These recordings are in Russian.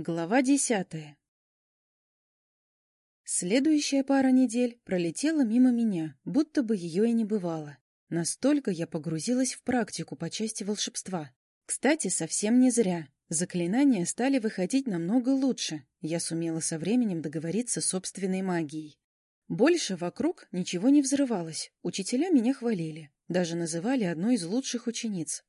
Глава десятая Следующая пара недель пролетела мимо меня, будто бы ее и не бывало. Настолько я погрузилась в практику по части волшебства. Кстати, совсем не зря. Заклинания стали выходить намного лучше. Я сумела со временем договориться с собственной магией. Больше вокруг ничего не взрывалось. Учителя меня хвалили. Даже называли одной из лучших учениц.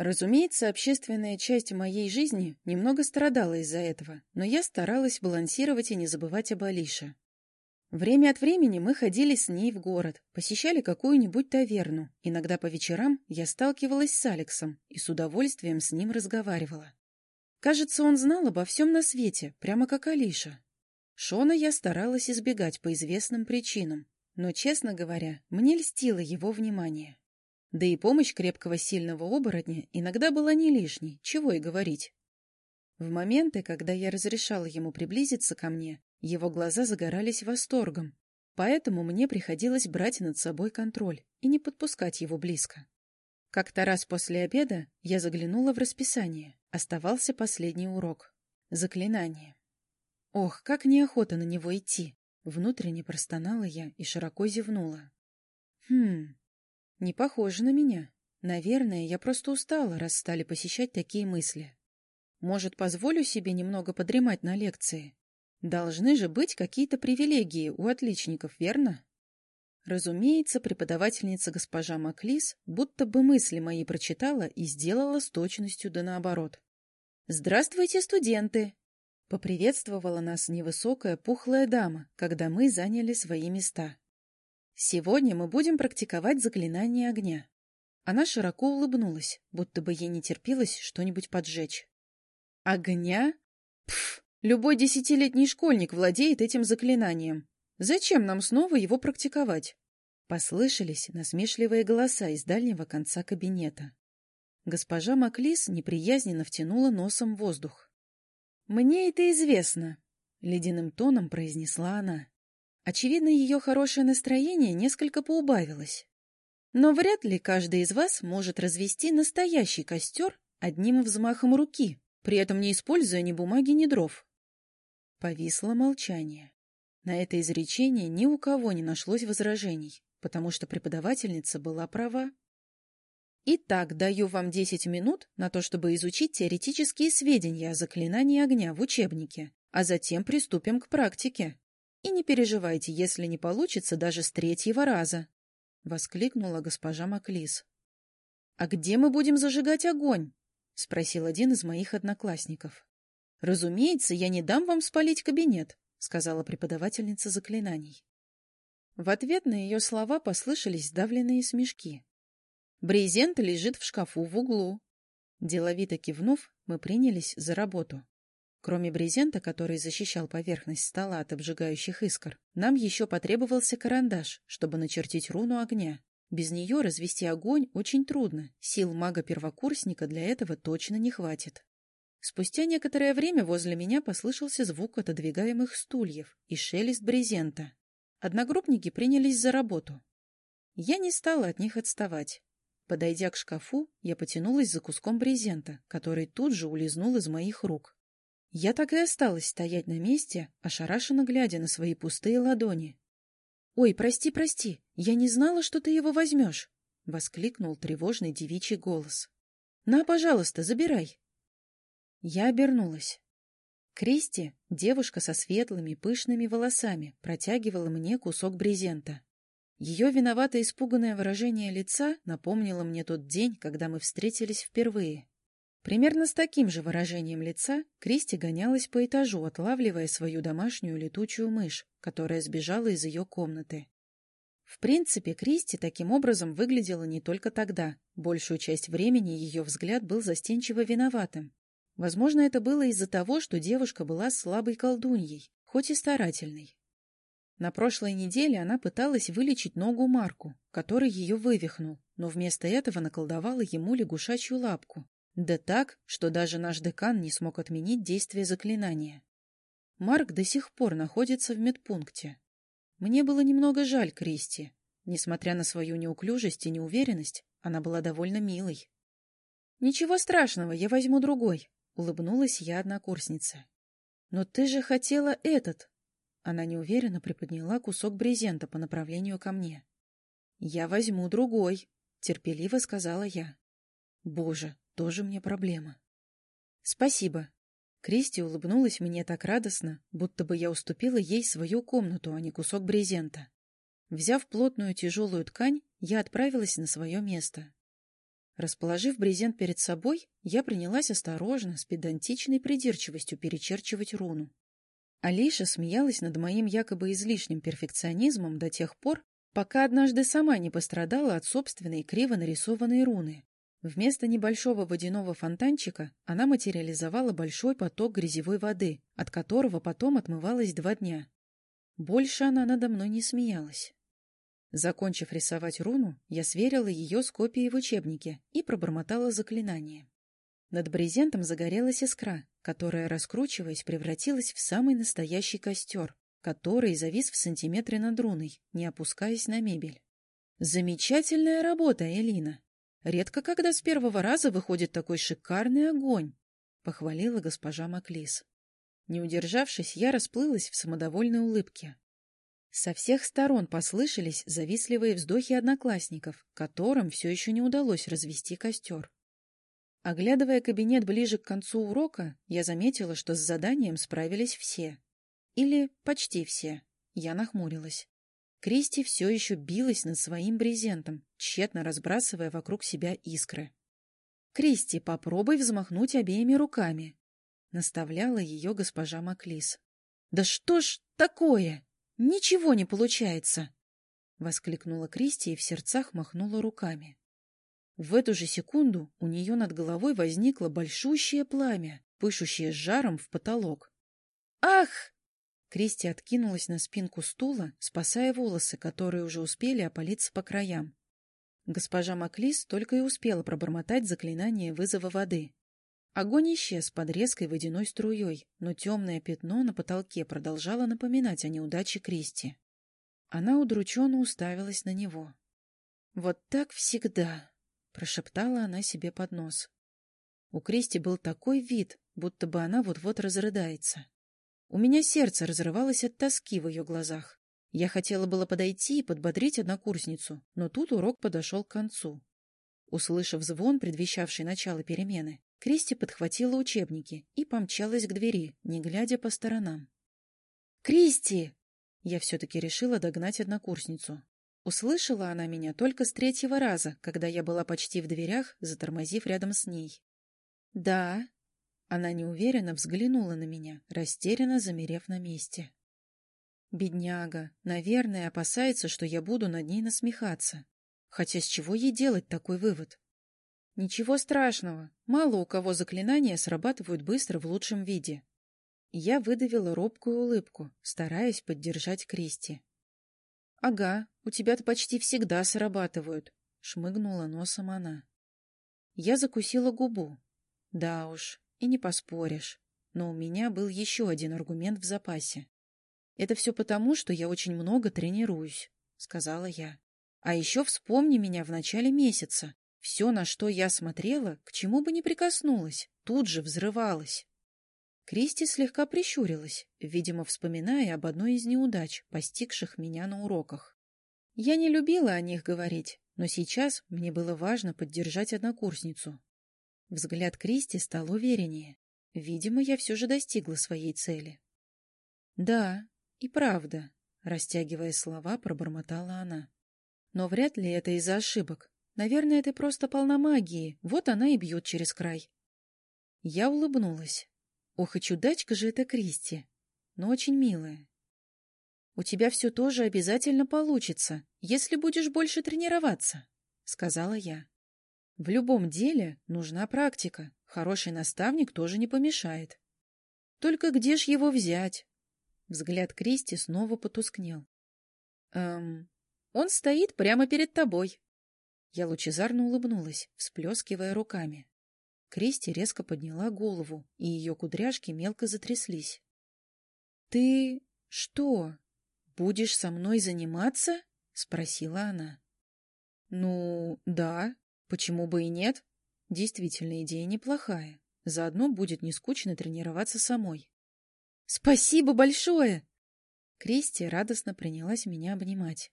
Разумеется, общественная часть моей жизни немного страдала из-за этого, но я старалась балансировать и не забывать об Алише. Время от времени мы ходили с ней в город, посещали какую-нибудь таверну. Иногда по вечерам я сталкивалась с Алексом и с удовольствием с ним разговаривала. Кажется, он знал обо всем на свете, прямо как Алиша. Шона я старалась избегать по известным причинам, но, честно говоря, мне льстило его внимание. Да и помощь крепкого сильного оборотня иногда была не лишней, чего и говорить. В моменты, когда я разрешала ему приблизиться ко мне, его глаза загорались восторгом, поэтому мне приходилось брать над собой контроль и не подпускать его близко. Как-то раз после обеда я заглянула в расписание. Оставался последний урок. Заклинание. Ох, как неохота на него идти. Внутренне простонала я и широко зевнула. Хм, не похоже на меня. Наверное, я просто устала, раз стали посещать такие мысли. Может, позволю себе немного подремать на лекции? Должны же быть какие-то привилегии у отличников, верно? Разумеется, преподавательница госпожа Маклис будто бы мысли мои прочитала и сделала с точностью да наоборот. «Здравствуйте, студенты!» Поприветствовала нас невысокая пухлая дама, когда мы заняли свои места. Сегодня мы будем практиковать заклинание огня. Она широко улыбнулась, будто бы ей не терпелось что-нибудь поджечь. Огня? Пф, любой десятилетний школьник владеет этим заклинанием. Зачем нам снова его практиковать? Послышались насмешливые голоса из дальнего конца кабинета. Госпожа Маклис неприязненно втянула носом воздух. «Мне это известно», — ледяным тоном произнесла она. Очевидно, ее хорошее настроение несколько поубавилось. Но вряд ли каждый из вас может развести настоящий костер одним взмахом руки, при этом не используя ни бумаги, ни дров. Повисло молчание. На это изречение ни у кого не нашлось возражений, потому что преподавательница была права. Итак, даю вам 10 минут на то, чтобы изучить теоретические сведения о заклинании огня в учебнике, а затем приступим к практике. И не переживайте, если не получится даже с третьего раза, — воскликнула госпожа Маклис. — А где мы будем зажигать огонь? — спросил один из моих одноклассников. — Разумеется, я не дам вам спалить кабинет, — сказала преподавательница заклинаний. В ответ на ее слова послышались сдавленные смешки. Брезент лежит в шкафу в углу. Деловито кивнув, мы принялись за работу. Кроме брезента, который защищал поверхность стола от обжигающих искр, нам еще потребовался карандаш, чтобы начертить руну огня. Без нее развести огонь очень трудно, сил мага-первокурсника для этого точно не хватит. Спустя некоторое время возле меня послышался звук отодвигаемых стульев и шелест брезента. Одногруппники принялись за работу. Я не стала от них отставать. Подойдя к шкафу, я потянулась за куском брезента, который тут же улизнул из моих рук. Я так и осталась стоять на месте, ошарашенно глядя на свои пустые ладони. — Ой, прости, прости, я не знала, что ты его возьмешь! — воскликнул тревожный девичий голос. — На, пожалуйста, забирай. Я обернулась. Кристи, девушка со светлыми, пышными волосами, протягивала мне кусок брезента. Ее виновато испуганное выражение лица напомнило мне тот день, когда мы встретились впервые. Примерно с таким же выражением лица Кристи гонялась по этажу, отлавливая свою домашнюю летучую мышь, которая сбежала из ее комнаты. В принципе, Кристи таким образом выглядела не только тогда. Большую часть времени ее взгляд был застенчиво виноватым. Возможно, это было из-за того, что девушка была слабой колдуньей, хоть и старательной. На прошлой неделе она пыталась вылечить ногу Марку, который ее вывихнул, но вместо этого наколдовала ему лягушачью лапку, да так, что даже наш декан не смог отменить действие заклинания. Марк до сих пор находится в медпункте. Мне было немного жаль Кристи. Несмотря на свою неуклюжесть и неуверенность, она была довольно милой. — Ничего страшного, я возьму другой, — улыбнулась я однокурснице. Но ты же хотела этот. Она неуверенно приподняла кусок брезента по направлению ко мне. Я возьму другой, терпеливо сказала я. Боже, тоже мне проблема. Спасибо. Кристи улыбнулась мне так радостно, будто бы я уступила ей свою комнату, а не кусок брезента. Взяв плотную тяжелую ткань, я отправилась на свое место. Расположив брезент перед собой, я принялась осторожно, с педантичной придирчивостью перечерчивать руну. Алиша смеялась над моим якобы излишним перфекционизмом до тех пор, пока однажды сама не пострадала от собственной криво нарисованной руны. Вместо небольшого водяного фонтанчика она материализовала большой поток грязевой воды, от которого потом отмывалась два дня. Больше она надо мной не смеялась. Закончив рисовать руну, я сверила ее с копией в учебнике и пробормотала заклинание. Над брезентом загорелась искра, которая, раскручиваясь, превратилась в самый настоящий костер, который завис в сантиметре над руной, не опускаясь на мебель. «Замечательная работа, Элина! Редко когда с первого раза выходит такой шикарный огонь!» — похвалила госпожа Маклис. Не удержавшись, я расплылась в самодовольной улыбке. Со всех сторон послышались завистливые вздохи одноклассников, которым все еще не удалось развести костер. Оглядывая кабинет ближе к концу урока, я заметила, что с заданием справились все. Или почти все. Я нахмурилась. Кристи все еще билась над своим брезентом, тщетно разбрасывая вокруг себя искры. «Кристи, попробуй взмахнуть обеими руками», — наставляла ее госпожа Маклис. «Да что ж такое?» Ничего не получается! — воскликнула Кристи и в сердцах махнула руками. В эту же секунду у нее над головой возникло большущее пламя, пышущее жаром в потолок. «Ах!» Кристи откинулась на спинку стула, спасая волосы, которые уже успели опалиться по краям. Госпожа Маклис только и успела пробормотать заклинание вызова воды. Огонь исчез под резкой водяной струей, но темное пятно на потолке продолжало напоминать о неудаче Кристи. Она удрученно уставилась на него. «Вот так всегда!» — прошептала она себе под нос. У Кристи был такой вид, будто бы она вот-вот разрыдается. У меня сердце разрывалось от тоски в ее глазах. Я хотела было подойти и подбодрить однокурсницу, но тут урок подошел к концу. Услышав звон, предвещавший начало перемены, Кристи подхватила учебники и помчалась к двери, не глядя по сторонам. «Кристи!» Я все-таки решила догнать однокурсницу. Услышала она меня только с третьего раза, когда я была почти в дверях, затормозив рядом с ней. «Да». Она неуверенно взглянула на меня, растерянно замерев на месте. Бедняга, наверное, опасается, что я буду над ней насмехаться. Хотя с чего ей делать такой вывод? Ничего страшного, мало у кого заклинания срабатывают быстро в лучшем виде. Я выдавила робкую улыбку, стараясь поддержать Кристи. — Ага, у тебя-то почти всегда срабатывают, — шмыгнула носом она. Я закусила губу. Да уж, и не поспоришь. Но у меня был еще один аргумент в запасе. Это все потому, что я очень много тренируюсь, — сказала я. А еще вспомни меня в начале месяца. Все, на что я смотрела, к чему бы ни прикоснулась, тут же взрывалось. Кристи слегка прищурилась, видимо, вспоминая об одной из неудач, постигших меня на уроках. Я не любила о них говорить, но сейчас мне было важно поддержать однокурсницу. Взгляд Кристи стал увереннее. Видимо, я все же достигла своей цели. — Да, и правда, — растягивая слова, пробормотала она. Но вряд ли это из-за ошибок. Наверное, ты просто полна магии, вот она и бьет через край. Я улыбнулась. Ох, и чудачка же это Кристи, но очень милая. У тебя все тоже обязательно получится, если будешь больше тренироваться, сказала я. В любом деле нужна практика, хороший наставник тоже не помешает. Только где ж его взять? Взгляд Кристи снова потускнел. Эм, он стоит прямо перед тобой. Я лучезарно улыбнулась, всплескивая руками. Кристи резко подняла голову, и ее кудряшки мелко затряслись. — Ты что, будешь со мной заниматься? — спросила она. — Ну, да, почему бы и нет? Действительно, идея неплохая. Заодно будет не скучно тренироваться самой. «Спасибо большое!» Кристи радостно принялась меня обнимать.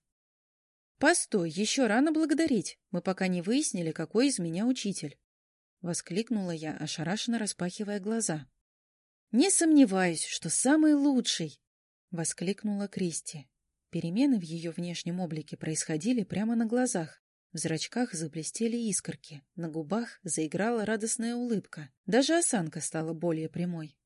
«Постой, еще рано благодарить. Мы пока не выяснили, какой из меня учитель». Воскликнула я, ошарашенно распахивая глаза. «Не сомневаюсь, что самый лучший!» Воскликнула Кристи. Перемены в ее внешнем облике происходили прямо на глазах. В зрачках заблестели искорки, на губах заиграла радостная улыбка. Даже осанка стала более прямой.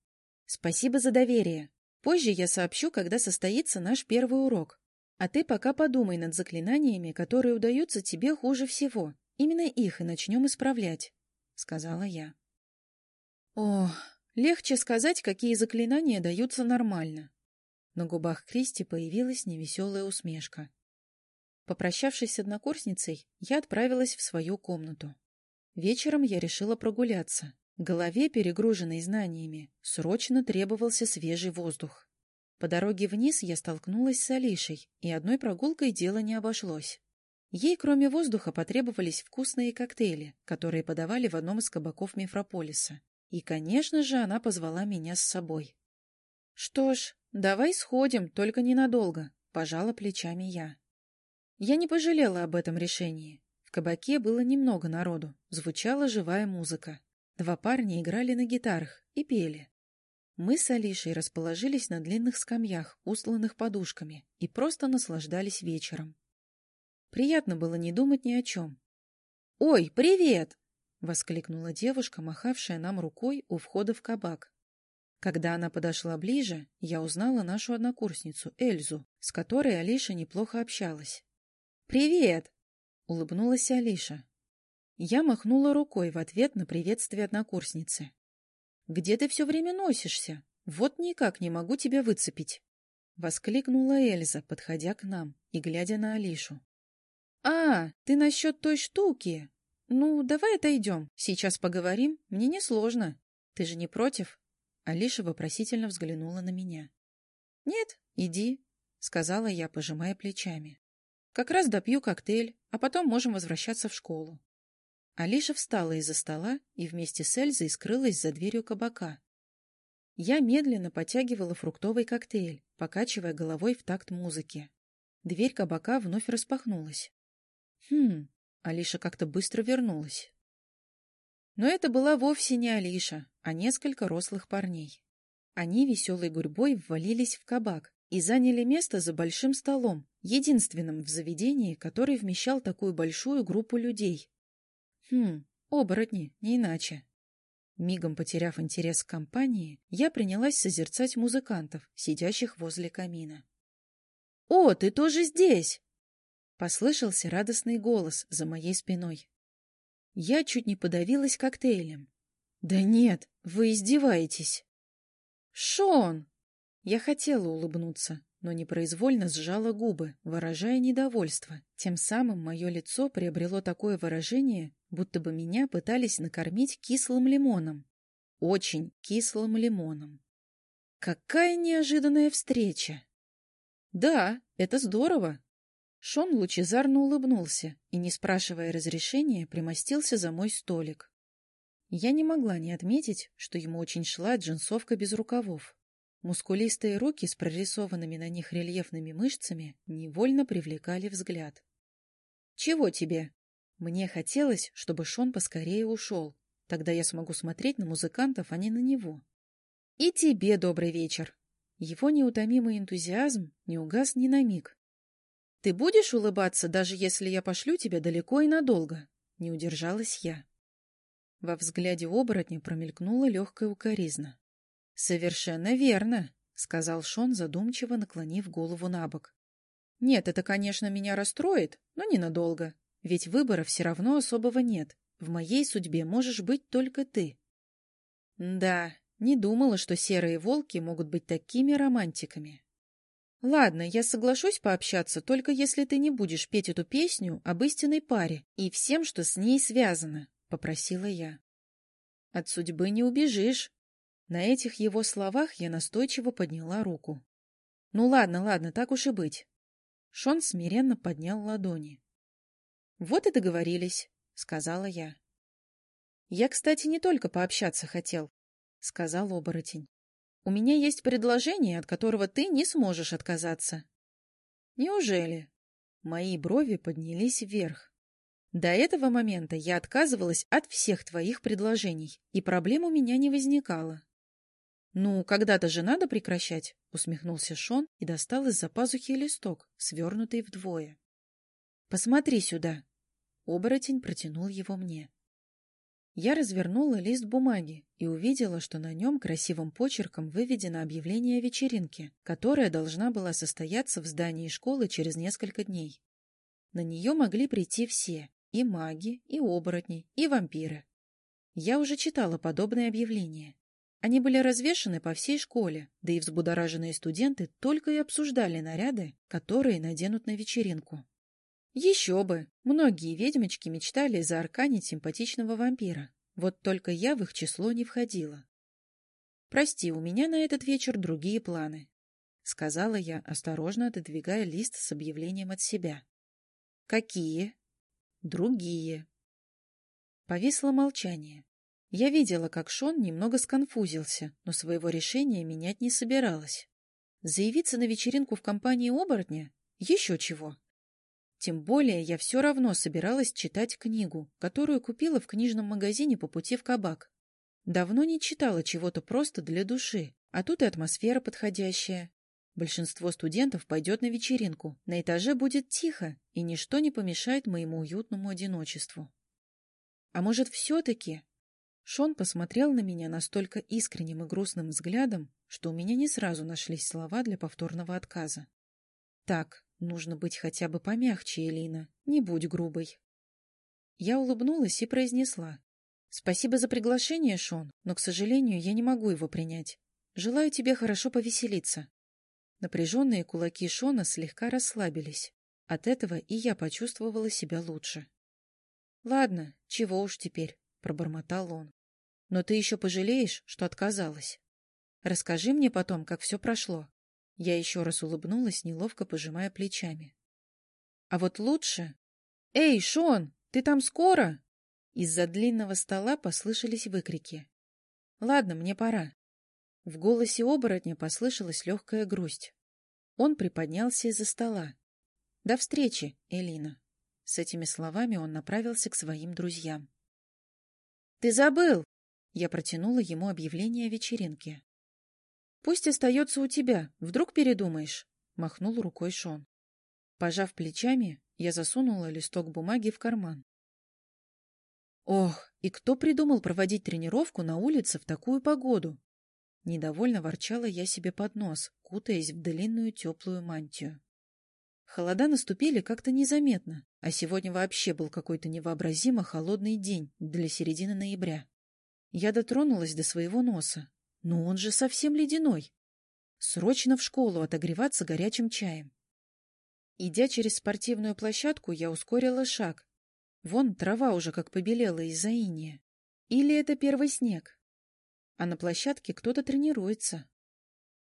«Спасибо за доверие. Позже я сообщу, когда состоится наш первый урок. А ты пока подумай над заклинаниями, которые удаются тебе хуже всего. Именно их и начнем исправлять», — сказала я. «О, легче сказать, какие заклинания даются нормально». На губах Кристи появилась невеселая усмешка. Попрощавшись с однокурсницей, я отправилась в свою комнату. Вечером я решила прогуляться. Голове, перегруженной знаниями, срочно требовался свежий воздух. По дороге вниз я столкнулась с Алишей, и одной прогулкой дело не обошлось. Ей, кроме воздуха, потребовались вкусные коктейли, которые подавали в одном из кабаков Мефрополиса. И, конечно же, она позвала меня с собой. — Что ж, давай сходим, только ненадолго, — пожала плечами я. Я не пожалела об этом решении. В кабаке было немного народу, звучала живая музыка. Два парня играли на гитарах и пели. Мы с Алишей расположились на длинных скамьях, устланных подушками, и просто наслаждались вечером. Приятно было не думать ни о чем. «Ой, привет!» — воскликнула девушка, махавшая нам рукой у входа в кабак. Когда она подошла ближе, я узнала нашу однокурсницу Эльзу, с которой Алиша неплохо общалась. «Привет!» — улыбнулась Алиша. Я махнула рукой в ответ на приветствие однокурсницы. «Где ты все время носишься? Вот никак не могу тебя выцепить!» — воскликнула Эльза, подходя к нам и глядя на Алишу. «А, ты насчет той штуки? Ну, давай отойдем, сейчас поговорим, мне несложно. Ты же не против?» Алиша вопросительно взглянула на меня. «Нет, иди», — сказала я, пожимая плечами. Как раз допью коктейль, а потом можем возвращаться в школу. Алиша встала из-за стола и вместе с Эльзой скрылась за дверью кабака. Я медленно потягивала фруктовый коктейль, покачивая головой в такт музыки. Дверь кабака вновь распахнулась. Хм, Алиша как-то быстро вернулась. Но это была вовсе не Алиша, а несколько рослых парней. Они веселой гурьбой ввалились в кабак и заняли место за большим столом, единственным в заведении, который вмещал такую большую группу людей. Хм, оборотни, не иначе. Мигом потеряв интерес к компании, я принялась созерцать музыкантов, сидящих возле камина. — О, ты тоже здесь! — послышался радостный голос за моей спиной. Я чуть не подавилась коктейлем. — Да нет, вы издеваетесь! — Шон! Я хотела улыбнуться, но непроизвольно сжала губы, выражая недовольство. Тем самым мое лицо приобрело такое выражение, будто бы меня пытались накормить кислым лимоном. Очень кислым лимоном. Какая неожиданная встреча! Да, это здорово. Шон лучезарно улыбнулся и, не спрашивая разрешения, примостился за мой столик. Я не могла не отметить, что ему очень шла джинсовка без рукавов. Мускулистые руки с прорисованными на них рельефными мышцами невольно привлекали взгляд. «Чего тебе?» Мне хотелось, чтобы Шон поскорее ушел. Тогда я смогу смотреть на музыкантов, а не на него. «И тебе добрый вечер!» Его неутомимый энтузиазм не угас ни на миг. «Ты будешь улыбаться, даже если я пошлю тебя далеко и надолго?» Не удержалась я. Во взгляде оборотня промелькнула легкая укоризна. «Совершенно верно», — сказал Шон, задумчиво наклонив голову на бок. «Нет, это, конечно, меня расстроит, но ненадолго, ведь выбора все равно особого нет. В моей судьбе можешь быть только ты». «Да, не думала, что серые волки могут быть такими романтиками». «Ладно, я соглашусь пообщаться, только если ты не будешь петь эту песню об истинной паре и всем, что с ней связано», — попросила я. «От судьбы не убежишь», на этих его словах я настойчиво подняла руку. «Ну ладно, ладно, так уж и быть». Шон смиренно поднял ладони. «Вот и договорились», — сказала я. Я, кстати, не только пообщаться хотел, — сказал оборотень. У меня есть предложение, от которого ты не сможешь отказаться. Неужели? Мои брови поднялись вверх. До этого момента я отказывалась от всех твоих предложений, и проблем у меня не возникало. «Ну, когда-то же надо прекращать», — усмехнулся Шон и достал из-за пазухи листок, свернутый вдвое. «Посмотри сюда». Оборотень протянул его мне. Я развернула лист бумаги и увидела, что на нем красивым почерком выведено объявление о вечеринке, которая должна была состояться в здании школы через несколько дней. На нее могли прийти все — и маги, и оборотни, и вампиры. Я уже читала подобные объявления. Они были развешаны по всей школе, да и взбудораженные студенты только и обсуждали наряды, которые наденут на вечеринку. Еще бы! Многие ведьмочки мечтали заарканить симпатичного вампира. Вот только я в их число не входила. «Прости, у меня на этот вечер другие планы», — сказала я, осторожно отодвигая лист с объявлением от себя. «Какие?» «Другие». Повисло молчание. Я видела, как Шон немного сконфузился, но своего решения менять не собиралась. Заявиться на вечеринку в компании оборотня? Еще чего. Тем более я все равно собиралась читать книгу, которую купила в книжном магазине по пути в кабак. Давно не читала чего-то просто для души, а тут и атмосфера подходящая. Большинство студентов пойдет на вечеринку, на этаже будет тихо, и ничто не помешает моему уютному одиночеству. А может, все-таки... Шон посмотрел на меня настолько искренним и грустным взглядом, что у меня не сразу нашлись слова для повторного отказа. Так, Нужно быть хотя бы помягче, Элина, не будь грубой. Я улыбнулась и произнесла. Спасибо за приглашение, Шон, но, к сожалению, я не могу его принять. Желаю тебе хорошо повеселиться. Напряженные кулаки Шона слегка расслабились. От этого и я почувствовала себя лучше. — Ладно, чего уж теперь, — пробормотал он. — Но ты еще пожалеешь, что отказалась. Расскажи мне потом, как все прошло. Я еще раз улыбнулась, неловко пожимая плечами. А вот лучше... «Эй, Шон, ты там скоро?» Из-за длинного стола послышались выкрики. «Ладно, мне пора». В голосе оборотня послышалась легкая грусть. Он приподнялся из-за стола. «До встречи, Элина». С этими словами он направился к своим друзьям. «Ты забыл!» Я протянула ему объявление о вечеринке. «Пусть остается у тебя, вдруг передумаешь», — махнул рукой Шон. Пожав плечами, я засунула листок бумаги в карман. «Ох, и кто придумал проводить тренировку на улице в такую погоду?» Недовольно ворчала я себе под нос, кутаясь в длинную теплую мантию. Холода наступили как-то незаметно, а сегодня вообще был какой-то невообразимо холодный день для середины ноября. Я дотронулась до своего носа, но он же совсем ледяной. Срочно в школу отогреваться горячим чаем. Идя через спортивную площадку, я ускорила шаг. Вон трава уже как побелела из-за иния. Или это первый снег? А на площадке кто-то тренируется.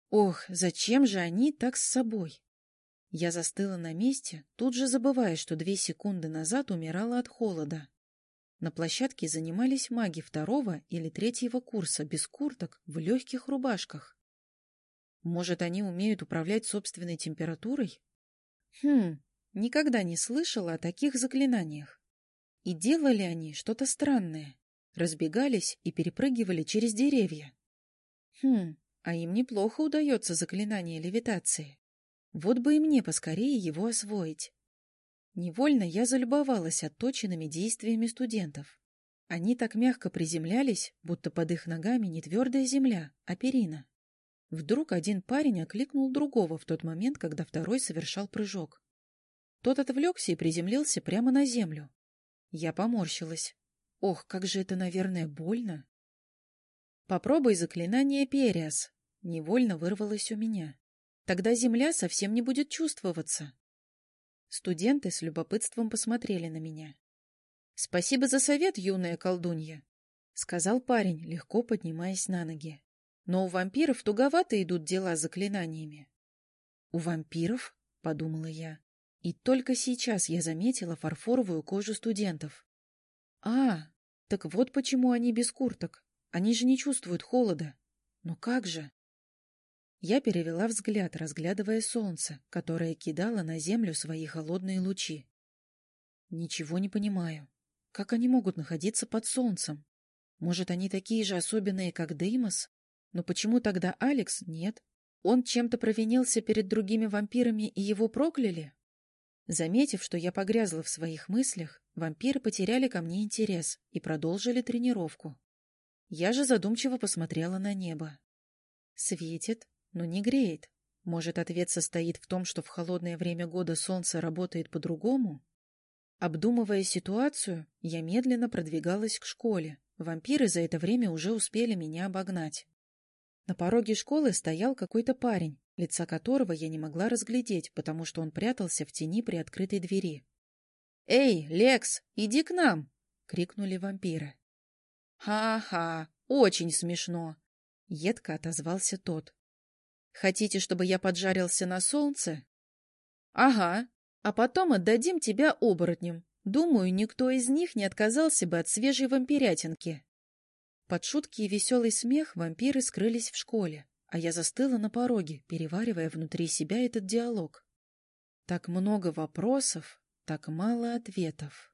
Ох, зачем же они так с собой? Я застыла на месте, тут же забывая, что две секунды назад умирала от холода. На площадке занимались маги второго или третьего курса без курток в легких рубашках. Может, они умеют управлять собственной температурой? Хм, никогда не слышала о таких заклинаниях. И делали они что-то странное. Разбегались и перепрыгивали через деревья. Хм, а им неплохо удается заклинание левитации. Вот бы и мне поскорее его освоить. Невольно я залюбовалась отточенными действиями студентов. Они так мягко приземлялись, будто под их ногами не твердая земля, а перина. Вдруг один парень окликнул другого в тот момент, когда второй совершал прыжок. Тот отвлекся и приземлился прямо на землю. Я поморщилась. Ох, как же это, наверное, больно. Попробуй заклинание Периас. Невольно вырвалось у меня. Тогда земля совсем не будет чувствоваться. Студенты с любопытством посмотрели на меня. — Спасибо за совет, юная колдунья, — сказал парень, легко поднимаясь на ноги. — Но у вампиров туговато идут дела с заклинаниями. — У вампиров? — подумала я. И только сейчас я заметила фарфоровую кожу студентов. — А, Так вот почему они без курток. Они же не чувствуют холода. Но как же? Я перевела взгляд, разглядывая солнце, которое кидало на землю свои холодные лучи. Ничего не понимаю. Как они могут находиться под солнцем? Может, они такие же особенные, как Деймос? Но почему тогда Алекс нет? Он чем-то провинился перед другими вампирами и его прокляли? Заметив, что я погрязла в своих мыслях, вампиры потеряли ко мне интерес и продолжили тренировку. Я же задумчиво посмотрела на небо. Светит, но не греет. Может, ответ состоит в том, что в холодное время года солнце работает по-другому? Обдумывая ситуацию, я медленно продвигалась к школе. Вампиры за это время уже успели меня обогнать. На пороге школы стоял какой-то парень, лица которого я не могла разглядеть, потому что он прятался в тени при открытой двери. «Эй, Лекс, иди к нам!» — крикнули вампиры. «Ха-ха, очень смешно!» — едко отозвался тот. «Хотите, чтобы я поджарился на солнце?» «Ага, а потом отдадим тебя оборотням. Думаю, никто из них не отказался бы от свежей вампирятинки». Под шутки и веселый смех вампиры скрылись в школе, а я застыла на пороге, переваривая внутри себя этот диалог. Так много вопросов, так мало ответов.